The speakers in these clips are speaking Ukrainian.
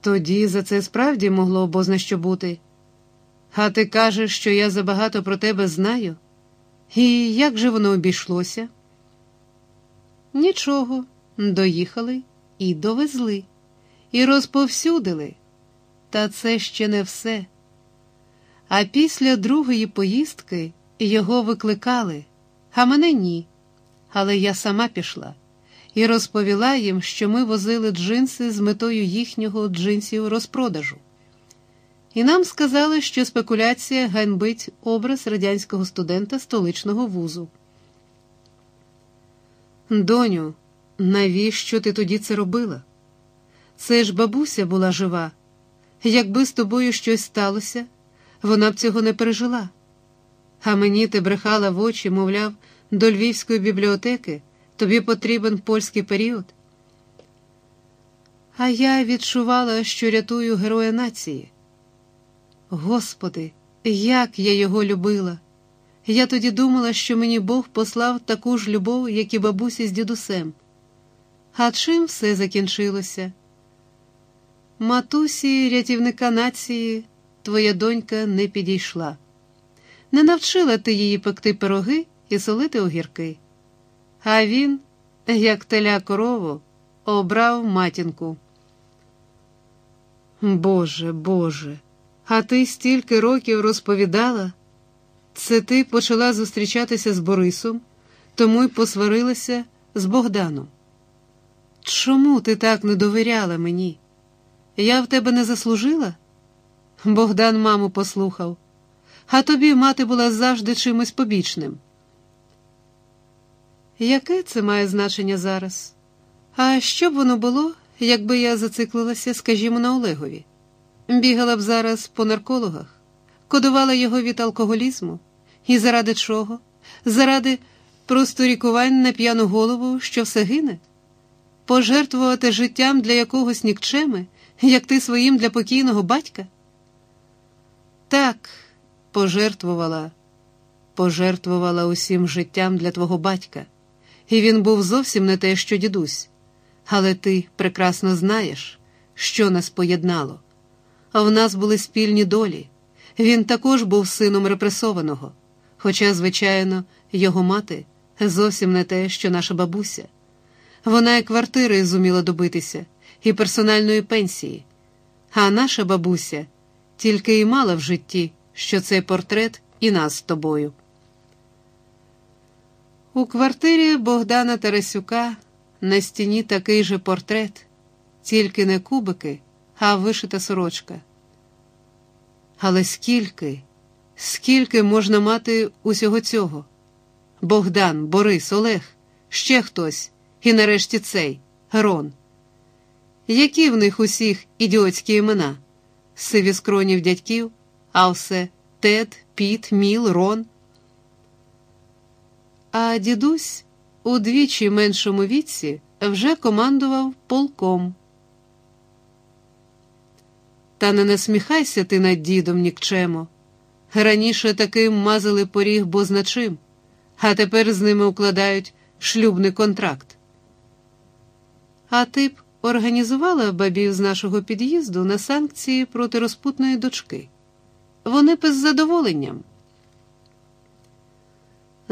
Тоді за це справді могло бозна що бути. А ти кажеш, що я забагато про тебе знаю? І як же воно обійшлося? Нічого, доїхали і довезли, і розповсюдили. Та це ще не все. А після другої поїздки його викликали, а мене ні. Але я сама пішла і розповіла їм, що ми возили джинси з метою їхнього джинсів розпродажу. І нам сказали, що спекуляція ганьбить образ радянського студента столичного вузу. Доню, навіщо ти тоді це робила? Це ж бабуся була жива. Якби з тобою щось сталося, вона б цього не пережила. А мені ти брехала в очі, мовляв, до Львівської бібліотеки тобі потрібен польський період. А я відчувала, що рятую героя нації. Господи, як я його любила! Я тоді думала, що мені Бог послав таку ж любов, як і бабусі з дідусем. А чим все закінчилося? Матусі, рятівника нації, твоя донька не підійшла. Не навчила ти її пекти пироги і солити огірки. А він, як теля корову, обрав матінку. Боже, Боже, а ти стільки років розповідала? Це ти почала зустрічатися з Борисом, тому й посварилася з Богданом. Чому ти так не довіряла мені? Я в тебе не заслужила? Богдан маму послухав, а тобі мати була завжди чимось побічним. Яке це має значення зараз? А що б воно було, якби я зациклилася, скажімо, на Олегові? Бігала б зараз по наркологах, кодувала його від алкоголізму. І заради чого? Заради просто рікувань на п'яну голову, що все гине? Пожертвувати життям для якогось нікчеми, як ти своїм для покійного батька? Так, пожертвувала, пожертвувала усім життям для твого батька, і він був зовсім не те, що дідусь. Але ти прекрасно знаєш, що нас поєднало. В нас були спільні долі. Він також був сином репресованого. Хоча, звичайно, його мати зовсім не те, що наша бабуся. Вона і квартири зуміла добитися, і персональної пенсії. А наша бабуся тільки і мала в житті, що цей портрет і нас з тобою. У квартирі Богдана Тарасюка на стіні такий же портрет, тільки не кубики, а вишита сорочка. Але скільки? Скільки можна мати усього цього? Богдан, Борис, Олег, ще хтось, і нарешті цей Рон. Які в них усіх ідіотські імена? Сиві скронів дядьків, а все Тед, Піт, Міл, Рон. А дідусь удвічі меншому віці вже командував полком. Та не насміхайся ти над дідом нікчемо. Раніше таким мазали поріг бозначим, а тепер з ними укладають шлюбний контракт. А ти б організувала бабів з нашого під'їзду на санкції проти розпутної дочки. Вони б з задоволенням.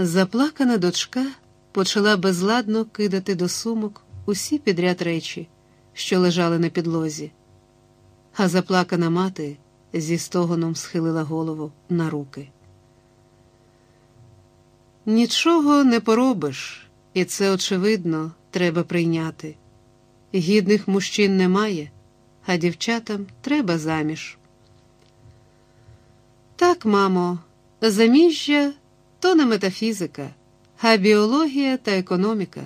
Заплакана дочка почала безладно кидати до сумок усі підряд речі, що лежали на підлозі, а заплакана мати зі стогоном схилила голову на руки. Нічого не поробиш, і це, очевидно, треба прийняти. Гідних мужчин немає, а дівчатам треба заміж. Так, мамо, заміжжя то не метафізика, а біологія та економіка.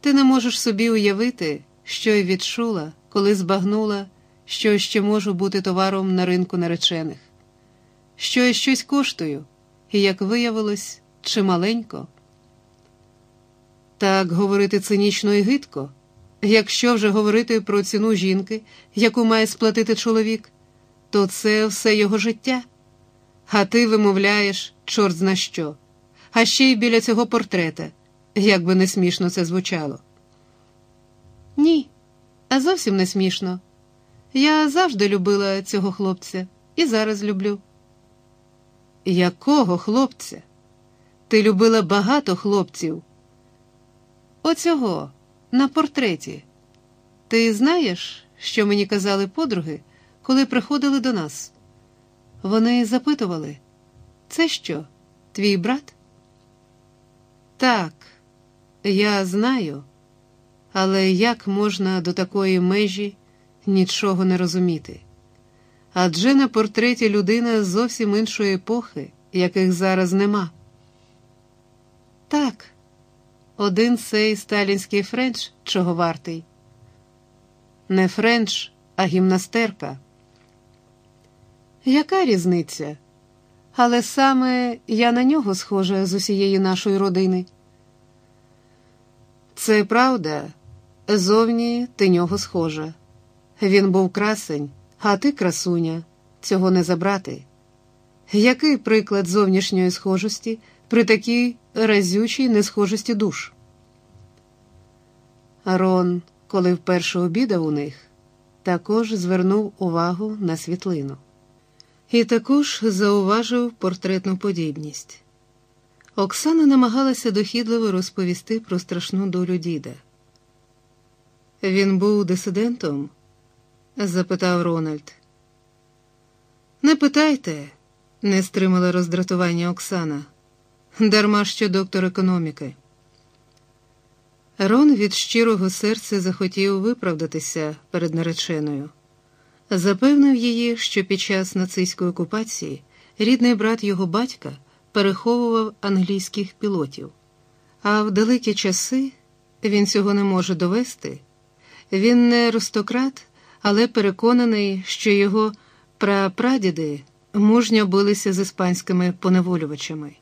Ти не можеш собі уявити, що й відчула, коли збагнула що ще можу бути товаром на ринку наречених, що я щось коштую, і, як виявилось, чималенько. Так говорити цинічно і гидко, якщо вже говорити про ціну жінки, яку має сплатити чоловік, то це все його життя. А ти вимовляєш, чорт зна що, а ще й біля цього портрета, як би не смішно це звучало. Ні, а зовсім не смішно. Я завжди любила цього хлопця і зараз люблю. Якого хлопця? Ти любила багато хлопців. Оцього на портреті. Ти знаєш, що мені казали подруги, коли приходили до нас? Вони запитували, це що, твій брат? Так, я знаю, але як можна до такої межі нічого не розуміти? Адже на портреті людина зовсім іншої епохи, яких зараз нема. Так, один цей сталінський френч чого вартий. Не френч, а гімнастерка. Яка різниця? Але саме я на нього схожа з усієї нашої родини. Це правда, зовні ти нього схожа. Він був красень, а ти красуня, цього не забрати. Який приклад зовнішньої схожості при такій разючій несхожості душ? Рон, коли вперше обідав у них, також звернув увагу на світлину. І також зауважив портретну подібність. Оксана намагалася дохідливо розповісти про страшну долю діда. Він був дисидентом? запитав Рональд. Не питайте, не стримала роздратування Оксана, дарма що доктор економіки. Рон від щирого серця захотів виправдатися перед нареченою. Запевнив її, що під час нацистської окупації рідний брат його батька переховував англійських пілотів, а в далекі часи він цього не може довести. Він не аристократ, але переконаний, що його прапрадіди мужньо билися з іспанськими поневолювачами.